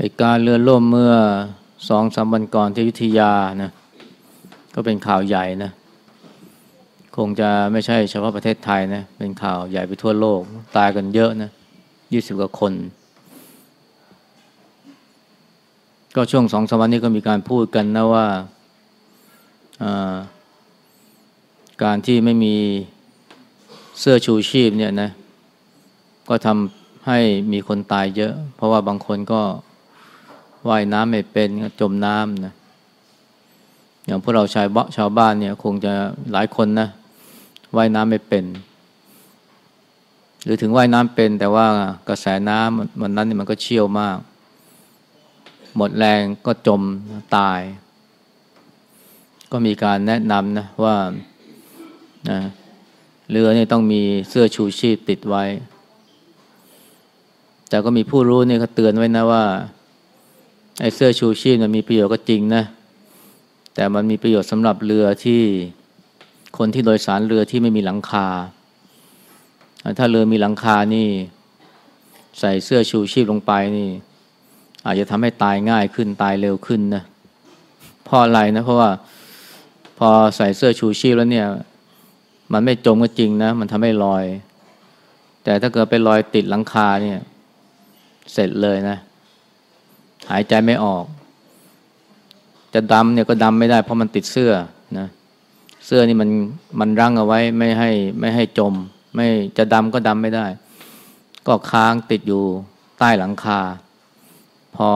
เหตุการณ์เรือล่มเมื่อสองสามวันก่อนที่ยุธยานะก็เป็นข่าวใหญ่นะ คงจะไม่ใช่เฉพาะประเทศไทยนะ เป็นข่าวใหญ่ไปทั่วโลก ตายกันเยอะนะยี่สิบกว่าคน ก็ช่วงสองสามวันนี้ก็มีการพูดกันนะว่า การที่ไม่มีเสื้อชูชีพเนี่ยนะ ก็ทำให้มีคนตายเยอะ เพราะว่าบางคนก็ ว่ายน้ำไม่เป็นจมน้ำนะอย่างพวกเราชายชาวบ้านเนี่ยคงจะหลายคนนะว่ายน้ำไม่เป็น หรือถึงว่ายน้ำเป็น แต่ว่ากระแสน้ำมันนั้นนี่มันก็เชี่ยวมาก หมดแรงก็จมตาย ก็มีการแนะนำนะว่านะเรือเนี่ยต้องมีเสื้อชูชีพติดไว้ แต่ก็มีผู้รู้เนี่ยเขาเตือนไว้นะว่า ไอ้เสื้อชูชีพมันมีประโยชน์ก็จริงนะ แต่มันมีประโยชน์สำหรับเรือที่คนที่โดยสารเรือที่ไม่มีหลังคา ถ้าเรือมีหลังคานี่ใส่เสื้อชูชีพลงไปนี่ อาจจะทำให้ตายง่ายขึ้นตายเร็วขึ้นนะเพราะอะไรนะเพราะว่าพอใส่เสื้อชูชีพแล้วเนี่ย มันไม่จมก็จริงนะ มันทำให้ลอย แต่ถ้าเกิดไปลอยติดหลังคาเนี่ย เสร็จเลยนะ หายใจไม่ออก จะดำเนี่ยก็ดำไม่ได้เพราะมันติดเสื้อนะเสื้อนี่มันมันรั้งเอาไว้ไม่ให้ไม่ให้จม ไม่จะดำก็ดำไม่ได้ ก็ค้างติดอยู่ใต้หลังคา พอ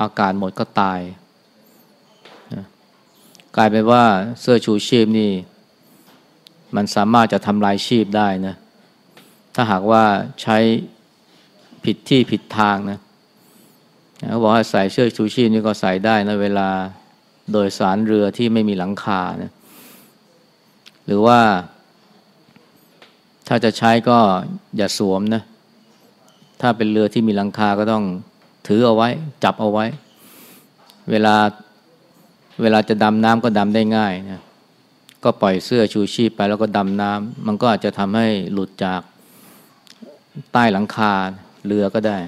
อากาศหมดก็ตายนะกลายเป็นว่าเสื้อชูชีพนี่ มันสามารถจะทำลายชีพได้นะถ้าหากว่าใช้ผิดที่ผิดทางนะ เขาบอกว่าใส่เชือกชูชีพนี่ก็ใส่ได้นะเวลาโดยสารเรือที่ไม่มีหลังคานะหรือว่าถ้าจะใช้ก็อย่าสวมนะ ถ้าเป็นเรือที่มีหลังคาก็ต้องถือเอาไว้ จับเอาไว้ เวลาเวลาจะดำน้ำก็ดำได้ง่ายนะก็ปล่อยเสื้อชูชีพไปแล้วก็ดำน้ำมันก็อาจจะทำให้หลุดจากใต้หลังคาเรือก็ได้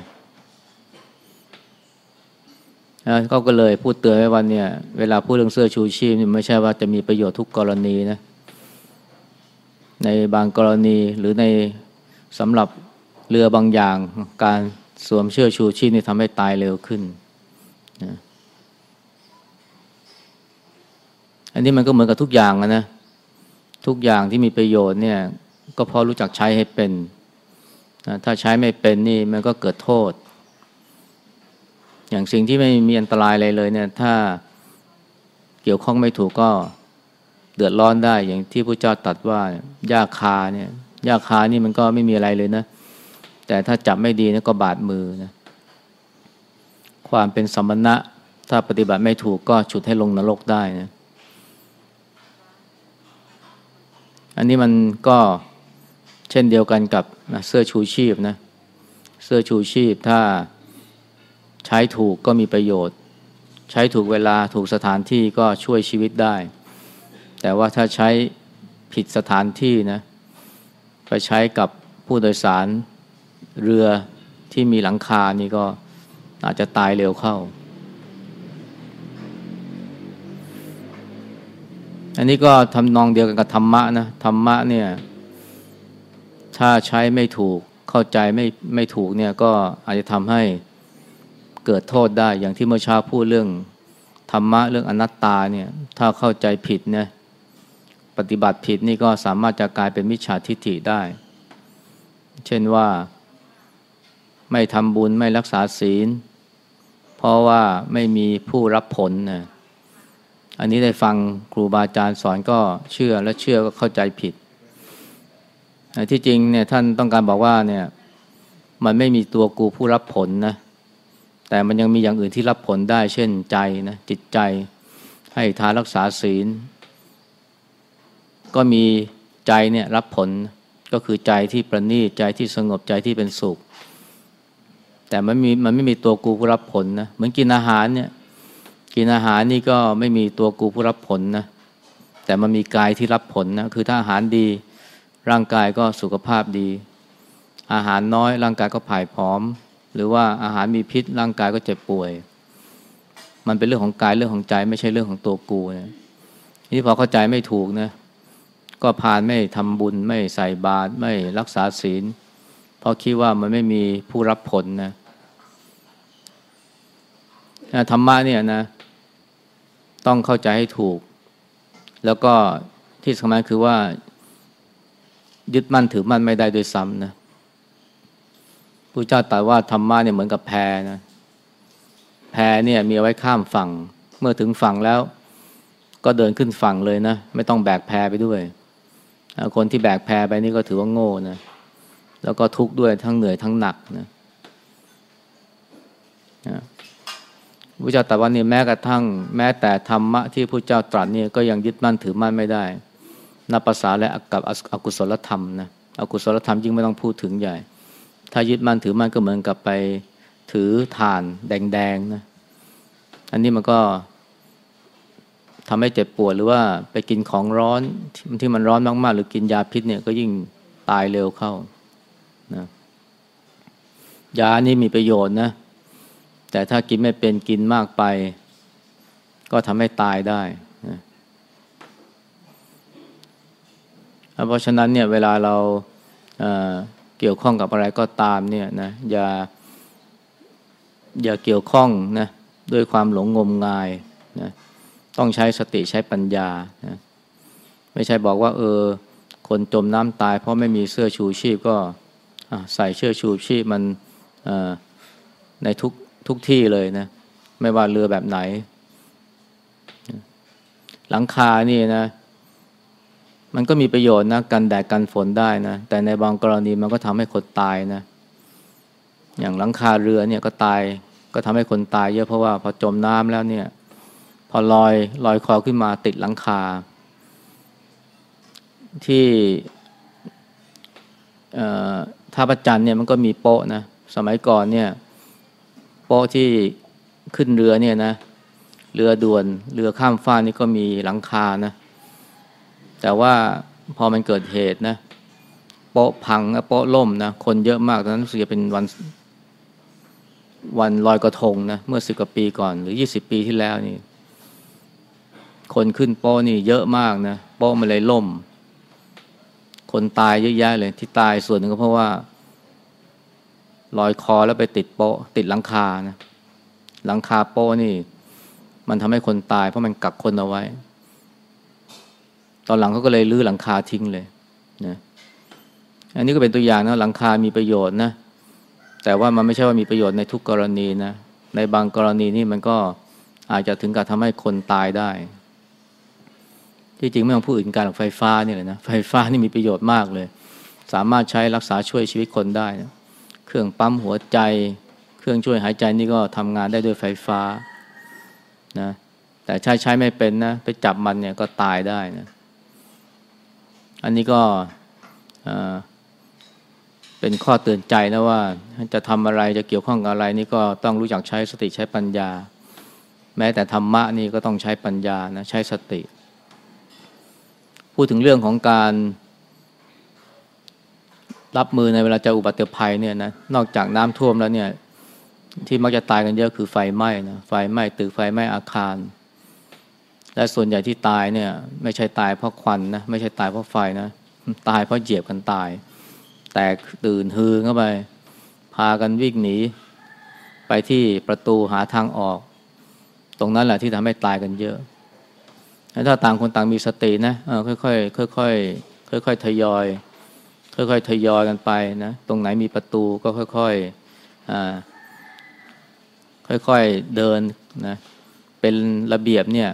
เขาก็เลยพูดเตือนไว้ว่าเนี่ยเวลาพูดเรื่องเสื้อชูชีพไม่ใช่ว่าจะมีประโยชน์ทุกกรณีนะในบางกรณีหรือในสำหรับเรือบางอย่างการสวมเสื้อชูชีพนี่ทำให้ตายเร็วขึ้นนะอันนี้มันก็เหมือนกับทุกอย่างนะ ทุกอย่างที่มีประโยชน์เนี่ย ก็พอรู้จักใช้ให้เป็นถ้าใช้ไม่เป็นนี่มันก็เกิดโทษ อย่างสิ่งที่ไม่มีอันตรายอะไรเลยเนี่ยถ้าเกี่ยวข้องไม่ถูกก็เดือดร้อนได้ อย่างที่พระเจ้าตัดว่าหญ้าคาเนี่ยหญ้าคานี่มันก็ไม่มีอะไรเลยนะ แต่ถ้าจับไม่ดีนะก็บาดมือนะความเป็นสมณะ ถ้าปฏิบัติไม่ถูกก็ฉุดให้ลงนรกได้นะอันนี้มันก็เช่นเดียวกันกับนะเสื้อชูชีพนะเสื้อชูชีพถ้า ใช้ถูกก็มีประโยชน์ ใช้ถูกเวลาถูกสถานที่ก็ช่วยชีวิตได้ แต่ว่าถ้าใช้ผิดสถานที่นะไปใช้กับผู้โดยสารเรือที่มีหลังคานี่ก็อาจจะตายเร็วเข้า อันนี้ก็ทำนองเดียวกันกับธรรมะนะธรรมะเนี่ย ถ้าใช้ไม่ถูกเข้าใจไม่ไม่ถูกเนี่ยก็อาจจะทำให้ เกิดโทษได้อย่างที่เมื่อเช้าพูดเรื่องธรรมะเรื่องอนัตตาเนี่ยถ้าเข้าใจผิดเนี่ยปฏิบัติผิดนี่ก็สามารถจะกลายเป็นมิจฉาทิฏฐิได้ เช่นว่าไม่ทำบุญไม่รักษาศีล เพราะว่าไม่มีผู้รับผลนะอันนี้ได้ฟังครูบาอาจารย์สอนก็เชื่อและเชื่อก็เข้าใจผิด ที่จริงเนี่ยท่านต้องการบอกว่าเนี่ยมันไม่มีตัวกูผู้รับผลนะ แต่มันยังมีอย่างอื่นที่รับผลได้ เช่นใจนะจิตใจให้ทานรักษาศีล ก็มีใจเนี่ยรับผลก็คือใจที่ประณีตใจที่สงบใจที่เป็นสุข แต่มันมีมันไม่มีตัวกูผู้รับผลนะเหมือนกินอาหารเนี่ยกินอาหารนี่ก็ไม่มีตัวกูผู้รับผลนะแต่มันมีกายที่รับผลนะคือถ้าอาหารดีร่างกายก็สุขภาพดี อาหารน้อยร่างกายก็ผายผอม หรือว่าอาหารมีพิษร่างกายก็เจ็บป่วย มันเป็นเรื่องของกายเรื่องของใจ ไม่ใช่เรื่องของตัวกูนะนี่พอเข้าใจไม่ถูกนะก็พานไม่ทำบุญไม่ใส่บาตรไม่รักษาศีล เพราะคิดว่ามันไม่มีผู้รับผลนะธรรมะเนี่ยนะ ต้องเข้าใจให้ถูก แล้วก็ที่สำคัญคือว่า ยึดมั่นถือมั่นไม่ได้โดยซ้ำนะ พระเจ้าตรัสว่าธรรมะเนี่ยเหมือนกับแพนะแพเนี่ยมีไว้ข้ามฝั่ง เมื่อถึงฝั่งแล้ว ก็เดินขึ้นฝั่งเลยนะ ไม่ต้องแบกแพไปด้วย คนที่แบกแพไปนี่ก็ถือว่าโง่นะแล้วก็ทุกข์ด้วยทั้งเหนื่อยทั้งหนักนะพระเจ้าตรัสว่านี่แม้กระทั่ง แม้แต่ธรรมะที่พระเจ้าตรัสเนี่ยก็ยังยึดมั่นถือมั่นไม่ได้นับภาษาและกับอกุศลธรรมนะอกุศลธรรมยิ่งไม่ต้องพูดถึงใหญ่ ถ้ายึดมั่นถือมั่นก็เหมือนกับไปถือฐานแดงๆนะอันนี้มันก็ทำให้เจ็บปวดหรือว่าไปกินของร้อนที่มันร้อนมากๆ หรือกินยาพิษเนี่ยก็ยิ่งตายเร็วเข้านะยานี่มีประโยชน์นะแต่ถ้ากินไม่เป็นกินมากไป ก็ทำให้ตายได้นะเพราะฉะนั้นเนี่ยเวลาเรา เกี่ยวข้องกับอะไรก็ตามเนี่ยนะอย่าอย่าเกี่ยวข้องนะด้วยความหลงงมงายนะต้องใช้สติใช้ปัญญานะไม่ใช่บอกว่าเออคนจมน้ำตาย เพราะไม่มีเสื้อชูชีพก็ใส่เสื้อชูชีพมันในทุกทุกที่เลยนะไม่ว่าเรือแบบไหน หลังคานี่นะ มันก็มีประโยชน์นะกันแดดกันฝนได้นะ แต่ในบางกรณีมันก็ทำให้คนตายนะ อย่างหลังคาเรือเนี่ยก็ตาย ก็ทำให้คนตายเยอะเพราะว่าพอจมน้ำแล้วเนี่ย พอลอยลอยคอขึ้นมาติดหลังคา ที่ท่าประจันเนี่ยมันก็มีโป๊ะนะ สมัยก่อนเนี่ย โป๊ะที่ขึ้นเรือเนี่ยนะ เรือด่วน เรือข้ามฟ้านี่ก็มีหลังคานะ แต่ว่าพอมันเกิดเหตุนะโปะพังโปะล่มนะคนเยอะมากตอนนั้นรู้สึกจะเป็นวันวันลอยกระทงนะเมื่อสิบกว่าปีก่อน หรือยี่สิบปีที่แล้วนี่ คนขึ้นโป้นี่เยอะมากนะโป้มันเลยล่ม คนตายเยอะแยะเลยที่ตายส่วนหนึ่งก็เพราะว่าลอยคอแล้วไปติดโป้ติดหลังคานะหลังคาโป้นี่ มันทำให้คนตายเพราะมันกักคนเอาไว้ ตอนหลังเขาก็เลยลื้อหลังคาทิ้งเลยนะอันนี้ก็เป็นตัวอย่างนะหลังคามีประโยชน์นะแต่ว่ามันไม่ใช่ว่ามีประโยชน์ในทุกกรณีนะในบางกรณีนี่มันก็อาจจะถึงกับทำให้คนตายได้ ที่จริงไม่ต้องพูดถึงการไฟฟ้านี่เลยนะไฟฟ้านี่มีประโยชน์มากเลย สามารถใช้รักษาช่วยชีวิตคนได้นะเครื่องปั๊มหัวใจ เครื่องช่วยหายใจนี่ก็ทำงานได้ด้วยไฟฟ้านะแต่ใช้ใช้ไม่เป็นนะไปจับมันเนี่ยก็ตายได้นะ อันนี้ก็เป็นข้อเตือนใจนะว่าจะทำอะไรจะเกี่ยวข้องกับอะไรนี่ก็ต้องรู้จักใช้สติใช้ปัญญา แม้แต่ธรรมะนี่ก็ต้องใช้ปัญญานะใช้สติ พูดถึงเรื่องของการรับมือในเวลาเจออุบัติภัยเนี่ยนะนอกจากน้ำท่วมแล้วเนี่ยที่มักจะตายกันเยอะคือไฟไหม้นะไฟไหม้ตึกไฟไหม้อาคาร และส่วนใหญ่ที่ตายเนี่ย ไม่ใช่ตายเพราะควันนะไม่ใช่ตายเพราะไฟนะตายเพราะเหยียบกันตาย แตกตื่นฮือเข้าไป พากันวิ่งหนี ไปที่ประตูหาทางออก ตรงนั้นแหละที่ทำให้ตายกันเยอะ ถ้าต่างคนต่างมีสตินะค่อยๆค่อยๆค่อยๆทยอย ค่อยๆทยอยกันไปนะตรงไหนมีประตูก็ค่อยๆค่อยๆเดินนะเป็นระเบียบเนี่ย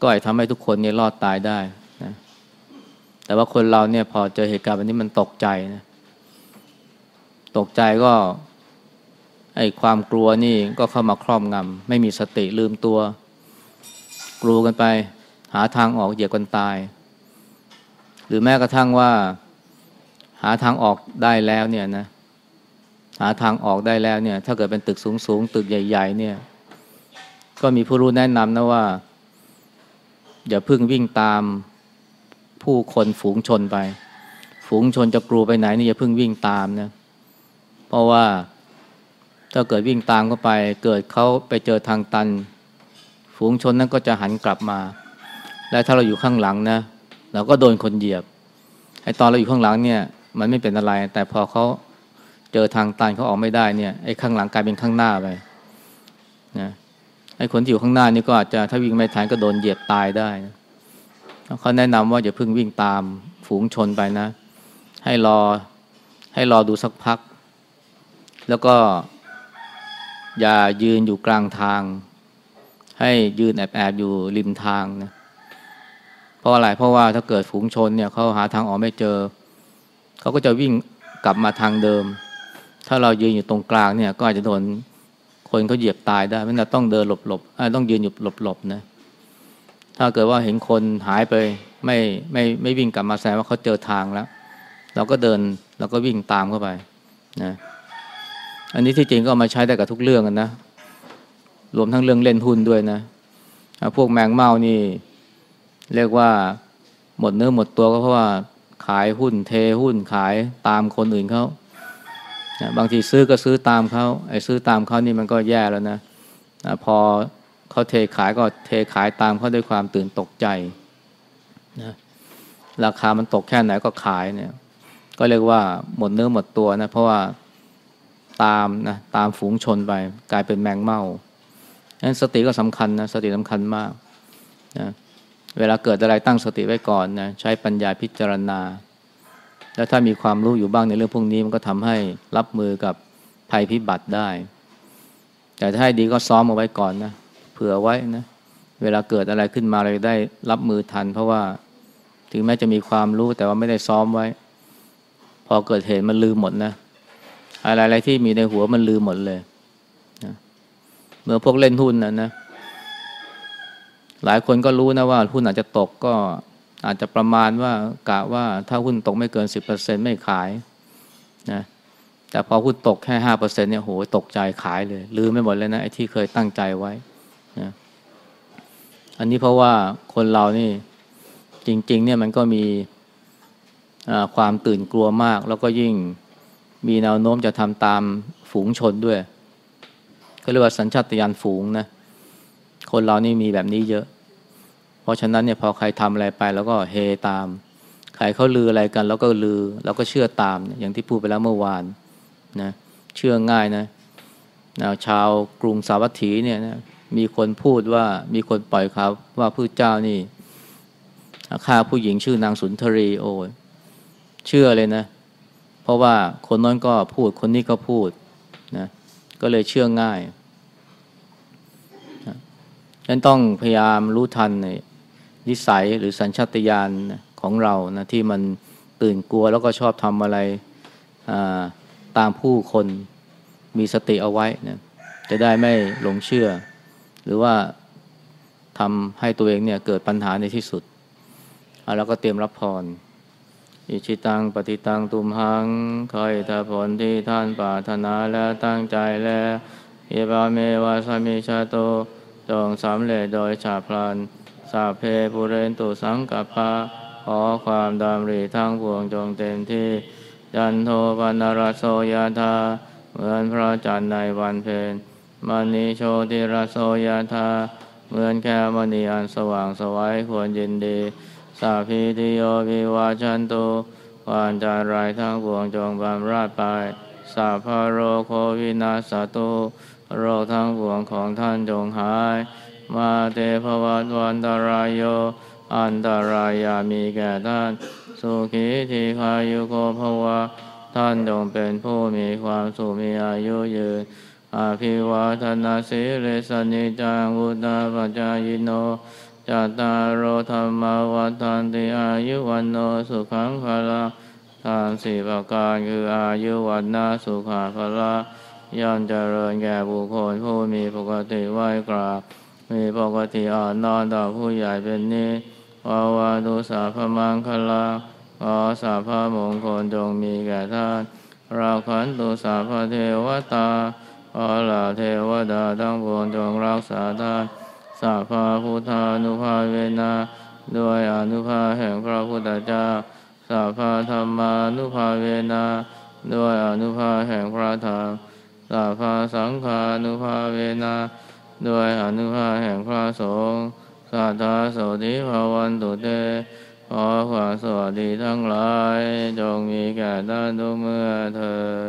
ก็อาจทำให้ทุกคนเนี่ยรอดตายได้นะแต่ว่าคนเราเนี่ยพอเจอเหตุการณ์แบบนี้มันตกใจนะตกใจก็ไอ้ความกลัวนี่ก็เข้ามาครอบงำไม่มีสติลืมตัว กลัวกันไป หาทางออกเหยียบกันตาย หรือแม้กระทั่งว่า หาทางออกได้แล้วเนี่ยนะหาทางออกได้แล้วเนี่ย ถ้าเกิดเป็นตึกสูงสูงตึกใหญ่ ๆ เนี่ย ก็มีผู้รู้แนะนำนะว่า อย่าพึ่งวิ่งตามผู้คนฝูงชนไป ฝูงชนจะกลัวไปไหนนี่อย่าพึ่งวิ่งตามนะ เพราะว่าถ้าเกิดวิ่งตามเข้าไป เกิดเขาไปเจอทางตัน ฝูงชนนั้นก็จะหันกลับมา และถ้าเราอยู่ข้างหลังนะเราก็โดนคนเหยียบไอ้ตอนเราอยู่ข้างหลังเนี่ย มันไม่เป็นอะไร แต่พอเขาเจอทางตันเขาออกไม่ได้เนี่ยไอ้ข้างหลังกลายเป็นข้างหน้าไปนะ ไอ้คนที่อยู่ข้างหน้านี่ก็อาจจะถ้าวิ่งไม่ทันก็โดนเหยียบตายได้นะเขาแนะนำว่าอย่าเพิ่งวิ่งตามฝูงชนไปนะ ให้รอให้รอดูสักพัก แล้วก็อย่ายืนอยู่กลางทาง ให้ยืนแอบแอบอยู่ริมทางนะเพราะอะไรเพราะว่าถ้าเกิดฝูงชนเนี่ยเขาหาทางออกไม่เจอ เขาก็จะวิ่งกลับมาทางเดิม ถ้าเรายืนอยู่ตรงกลางเนี่ยก็อาจจะโดน คนเขาเหยียบตายได้เพราะต้องเดินหลบหลบต้องยืนอยู่หลบหลบนะ ถ้าเกิดว่าเห็นคนหายไปไม่ไม่ไม่วิ่งกลับมาแสดงว่าเขาเจอทางแล้ว เราก็เดินเราก็วิ่งตามเข้าไปนะอันนี้ที่จริงก็มาใช้ได้กับทุกเรื่องนนะรวมทั้งเรื่องเล่นหุ้นด้วยนะพวกแมงเม่านี่ เรียกว่าหมดเนื้อหมดตัวก็เพราะว่าขายหุ้นเทหุ้นขายตามคนอื่นเขา บางทีซื้อก็ซื้อตามเขาไอ้ซื้อตามเขานี่มันก็แย่แล้วนะพอเขาเทขายก็เทขายตามเขาด้วยความตื่นตกใจนะราคามันตกแค่ไหนก็ขายเนี่ย ก็เรียกว่าหมดเนื้อหมดตัวนะ เพราะว่าตามนะตามฝูงชนไป กลายเป็นแมงเม่าฉะนั้นสติก็สำคัญนะสติสำคัญมากนะเวลาเกิดอะไรตั้งสติไว้ก่อนนะใช้ปัญญาพิจารณา แล้วถ้ามีความรู้อยู่บ้างในเรื่องพวกนี้มันก็ทำให้รับมือกับภัยพิบัติได้ แต่ถ้าให้ดีก็ซ้อมเอาไว้ก่อนนะเผื่อไว้นะเวลาเกิดอะไรขึ้นมาเราได้รับมือทัน เพราะว่าถึงแม้จะมีความรู้แต่ว่าไม่ได้ซ้อมไว้ พอเกิดเหตุมันลืมหมดนะอะไรๆที่มีในหัวมันลืมหมดเลยนะเมื่อพวกเล่นหุ้นนะนะหลายคนก็รู้นะว่าหุ้นอาจจะตกก็ อาจจะประมาณว่ากะว่าถ้าหุ้นตกไม่เกินสิบเปอร์เซ็นไม่ขายนะแต่พอหุ้นตกแค่ห้าเปอร์เซ็นเนี่ยโหตกใจขายเลย ลืมไม่หมดเลยนะไอ้ที่เคยตั้งใจไว้นะอันนี้เพราะว่าคนเรานี่จริง ๆ เนี่ยมันก็มีความตื่นกลัวมาก แล้วก็ยิ่งมีแนวโน้มจะทำตามฝูงชนด้วยก็เรียกว่าสัญชาตญาณฝูงนะคนเรานี่มีแบบนี้เยอะ เพราะฉะนั้นเนี่ยพอใครทำอะไรไปแล้วก็เฮตาม ใครเขาลืออะไรกัน แล้วก็ลือแล้วก็เชื่อตาม อย่างที่พูดไปแล้วเมื่อวานนะเชื่อง่ายนะนะชาวกรุงสาวัตถีเนี่ยนะมีคนพูดว่ามีคนปล่อยข่าวว่าพระเจ้านี่ฆ่าผู้หญิงชื่อนางสุนทรีโอ้เชื่อเลยนะ เพราะว่าคนนั้นก็พูดคนนี้ก็พูดนะก็เลยเชื่อง่ายฉันต้องพยายามรู้ทันใน นิสัยหรือสัญชาตญาณของเรานะที่มันตื่นกลัวแล้วก็ชอบทำอะไรตามผู้คนมีสติเอาไว้นะจะได้ไม่หลงเชื่อ หรือว่าทำให้ตัวเองเนี่ยเกิดปัญหาในที่สุดแล้วก็เตรียมรับพรอิชิตังปฏิตังตุมหังคอยถ้าผลที่ท่านปรารถนาและตั้งใจแล้วเยบาเมวาสมิชาโตจงสำเร็จโดยฉาพลัน สาเพปุเรนตุสังกัปปะขอความดำริทั้งปวงจงเต็มที่ จันโทปนรโสยธาเหมือนพระจันทร์ในวันเพ็ญมณีโชติรโสยธาเหมือนแค่มณีอันสว่างสวัยควรยินดีสาพีติโยวิวาชันตุความจารายทั้งปวงจงบำราดไปสาพโรโควินาสตุโรคทั้งปวงของท่านจงหาย มาเตภวัตวันตรายโย อันตรายามีแก่ท่าน สุขีทีคายุโกภวะ ท่านจงเป็นผู้มีความสุขมีอายุยืนอาภิวาทนาสิริสนิจังวุฒาปัจจายโนจัตตารโอธรรมวัฏันติอายุวันโนสุขังภาลาทานสี่ประการคืออายุวันนาสุขาภาลาย่อมเจริญแก่บุคคลผู้มีปกติไหวกราบ มีปกติอ่อนนอนต่อผู้ใหญ่เป็นนิสวาวาดุสาพมังคลาขอสาพมงคลจงมีแก่ท่าน ราขันตุสาพเทวตาขอลาเทวดาทั้งปวงจงรักษาท่านสาพาพุทธานุภาเวนาด้วยอนุภาแห่งพระพุทธเจ้าสาพาธรรมานุภาเวนาด้วยอนุภาแห่งพระธรรมสัพพสังฆานุภาเวนะ ด้วยอนุภาพแห่งพระสงฆ์สาธาโสธิภาวันตุเตขอความสวัสดีทั้งหลาย จงมีแก่ท่านทุกเมื่อเธอ